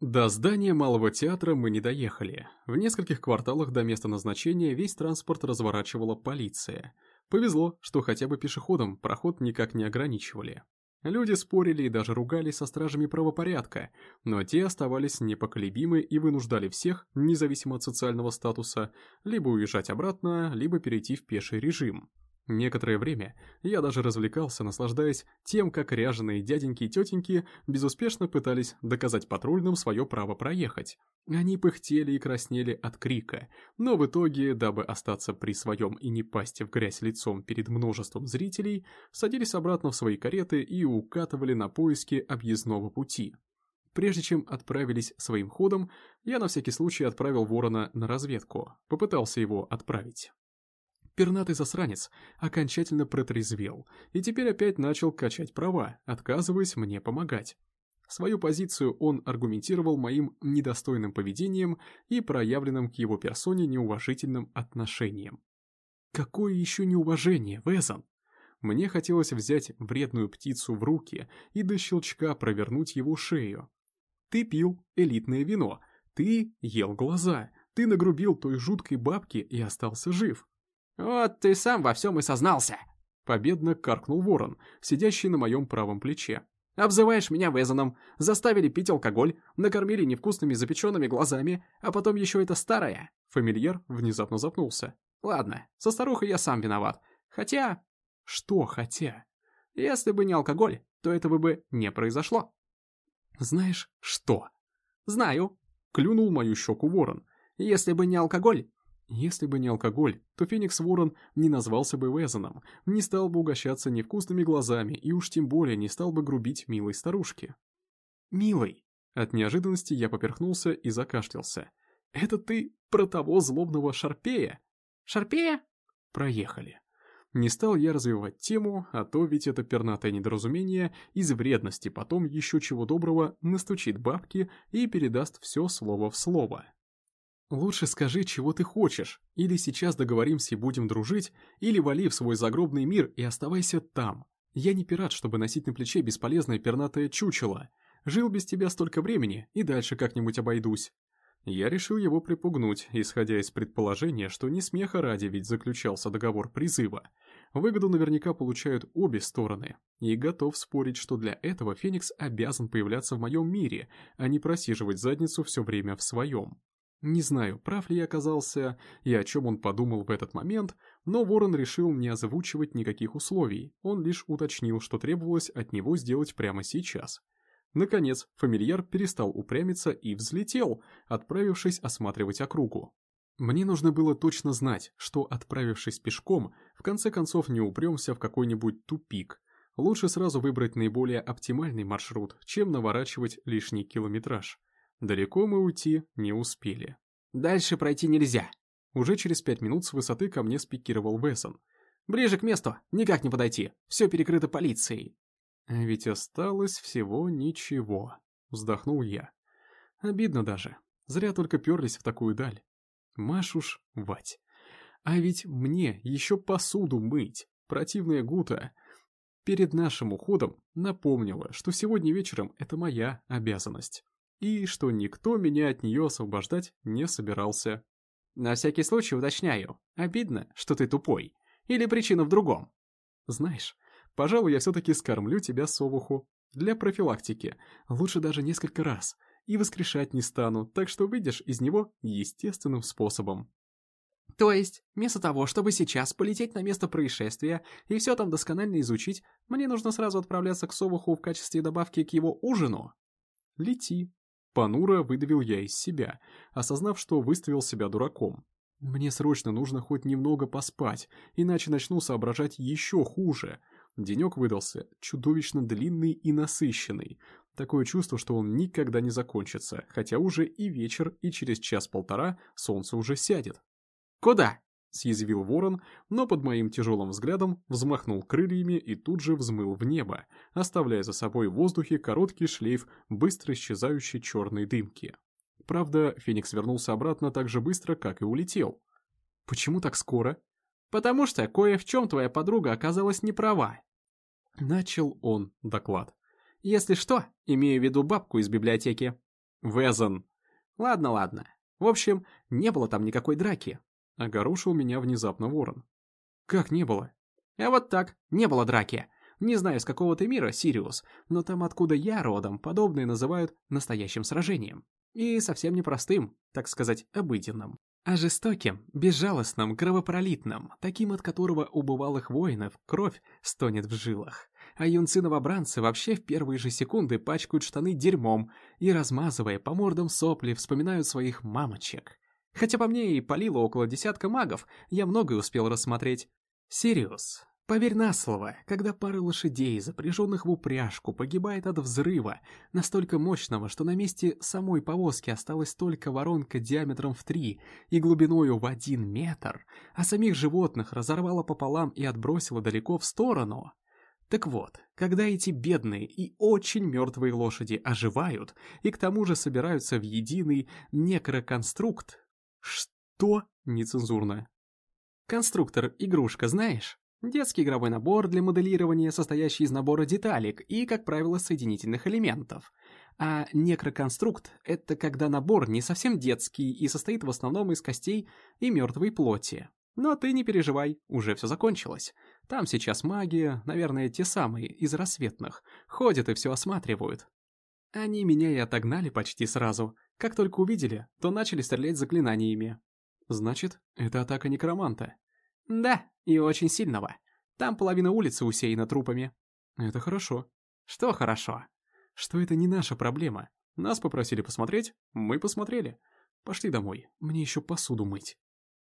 До здания Малого театра мы не доехали. В нескольких кварталах до места назначения весь транспорт разворачивала полиция. Повезло, что хотя бы пешеходам проход никак не ограничивали. Люди спорили и даже ругались со стражами правопорядка, но те оставались непоколебимы и вынуждали всех, независимо от социального статуса, либо уезжать обратно, либо перейти в пеший режим. Некоторое время я даже развлекался, наслаждаясь тем, как ряженые дяденьки и тетеньки безуспешно пытались доказать патрульным свое право проехать. Они пыхтели и краснели от крика, но в итоге, дабы остаться при своем и не пасть в грязь лицом перед множеством зрителей, садились обратно в свои кареты и укатывали на поиски объездного пути. Прежде чем отправились своим ходом, я на всякий случай отправил ворона на разведку, попытался его отправить пернатый засранец окончательно протрезвел и теперь опять начал качать права, отказываясь мне помогать. Свою позицию он аргументировал моим недостойным поведением и проявленным к его персоне неуважительным отношением. Какое еще неуважение, Везон? Мне хотелось взять вредную птицу в руки и до щелчка провернуть его шею. Ты пил элитное вино, ты ел глаза, ты нагрубил той жуткой бабке и остался жив. «Вот ты сам во всем и сознался!» Победно каркнул ворон, сидящий на моем правом плече. «Обзываешь меня Везоном, заставили пить алкоголь, накормили невкусными запеченными глазами, а потом еще это старое!» Фамильяр внезапно запнулся. «Ладно, со старухой я сам виноват. Хотя...» «Что хотя?» «Если бы не алкоголь, то этого бы не произошло». «Знаешь, что?» «Знаю», — клюнул мою щеку ворон. «Если бы не алкоголь, если бы не алкоголь, то Феникс Ворон не назвался бы Везоном, не стал бы угощаться невкусными глазами и уж тем более не стал бы грубить милой старушке. «Милый!» От неожиданности я поперхнулся и закашлялся. «Это ты про того злобного Шарпея?» «Шарпея?» «Проехали». Не стал я развивать тему, а то ведь это пернатое недоразумение из вредности потом еще чего доброго настучит бабки и передаст все слово в слово. Лучше скажи, чего ты хочешь, или сейчас договоримся и будем дружить, или вали в свой загробный мир и оставайся там. Я не пират, чтобы носить на плече бесполезное пернатое чучело. Жил без тебя столько времени, и дальше как-нибудь обойдусь. Я решил его припугнуть, исходя из предположения, что не смеха ради ведь заключался договор призыва. Выгоду наверняка получают обе стороны, и готов спорить, что для этого Феникс обязан появляться в моем мире, а не просиживать задницу все время в своем. Не знаю, прав ли я оказался и о чем он подумал в этот момент, но Ворон решил не озвучивать никаких условий, он лишь уточнил, что требовалось от него сделать прямо сейчас. Наконец, фамильяр перестал упрямиться и взлетел, отправившись осматривать округу. Мне нужно было точно знать, что, отправившись пешком, в конце концов не упремся в какой-нибудь тупик. Лучше сразу выбрать наиболее оптимальный маршрут, чем наворачивать лишний километраж. Далеко мы уйти не успели. «Дальше пройти нельзя». Уже через пять минут с высоты ко мне спикировал Вессон. «Ближе к месту, никак не подойти, все перекрыто полицией». «А ведь осталось всего ничего», — вздохнул я. Обидно даже, зря только перлись в такую даль. Маш уж, вать. А ведь мне еще посуду мыть, противная Гута. Перед нашим уходом напомнила, что сегодня вечером это моя обязанность и что никто меня от нее освобождать не собирался. На всякий случай уточняю, обидно, что ты тупой, или причина в другом? Знаешь, пожалуй, я все-таки скормлю тебя совуху. Для профилактики, лучше даже несколько раз, и воскрешать не стану, так что выйдешь из него естественным способом. То есть, вместо того, чтобы сейчас полететь на место происшествия и все там досконально изучить, мне нужно сразу отправляться к Совуху в качестве добавки к его ужину? Лети, Понуро выдавил я из себя, осознав, что выставил себя дураком. Мне срочно нужно хоть немного поспать, иначе начну соображать еще хуже. Денек выдался чудовищно длинный и насыщенный. Такое чувство, что он никогда не закончится, хотя уже и вечер, и через час-полтора солнце уже сядет. «Куда?» Съязвил ворон, но под моим тяжелым взглядом взмахнул крыльями и тут же взмыл в небо, оставляя за собой в воздухе короткий шлейф быстро исчезающей черной дымки. Правда, Феникс вернулся обратно так же быстро, как и улетел. Почему так скоро? Потому что кое в чем твоя подруга оказалась не права. Начал он доклад. Если что, имею в виду бабку из библиотеки. Везен. Ладно, ладно. В общем, не было там никакой драки. Огорошил меня внезапно ворон. Как не было? А вот так, не было драки. Не знаю, с какого ты мира, Сириус, но там, откуда я родом, подобные называют настоящим сражением. И совсем непростым, так сказать, обыденным. А жестоким, безжалостным, кровопролитным, таким, от которого у бывалых воинов кровь стонет в жилах. А юнцы-новобранцы вообще в первые же секунды пачкают штаны дерьмом и, размазывая по мордам сопли, вспоминают своих мамочек. Хотя по мне и полило около десятка магов, я многое успел рассмотреть. Сириус, Поверь на слово, когда пара лошадей, запряженных в упряжку, погибает от взрыва, настолько мощного, что на месте самой повозки осталась только воронка диаметром в три и глубиною в один метр, а самих животных разорвало пополам и отбросило далеко в сторону. Так вот, когда эти бедные и очень мертвые лошади оживают и к тому же собираются в единый некроконструкт... Что? Нецензурно. Конструктор-игрушка, знаешь? Детский игровой набор для моделирования, состоящий из набора деталек и, как правило, соединительных элементов. А некроконструкт — это когда набор не совсем детский и состоит в основном из костей и мертвой плоти. Но ты не переживай, уже все закончилось. Там сейчас магия, наверное, те самые, из рассветных, ходят и все осматривают. Они меня и отогнали почти сразу. Как только увидели, то начали стрелять заклинаниями. Значит, это атака некроманта. Да, и очень сильного. Там половина улицы усеяна трупами. Это хорошо. Что хорошо? Что это не наша проблема. Нас попросили посмотреть, мы посмотрели. Пошли домой, мне еще посуду мыть.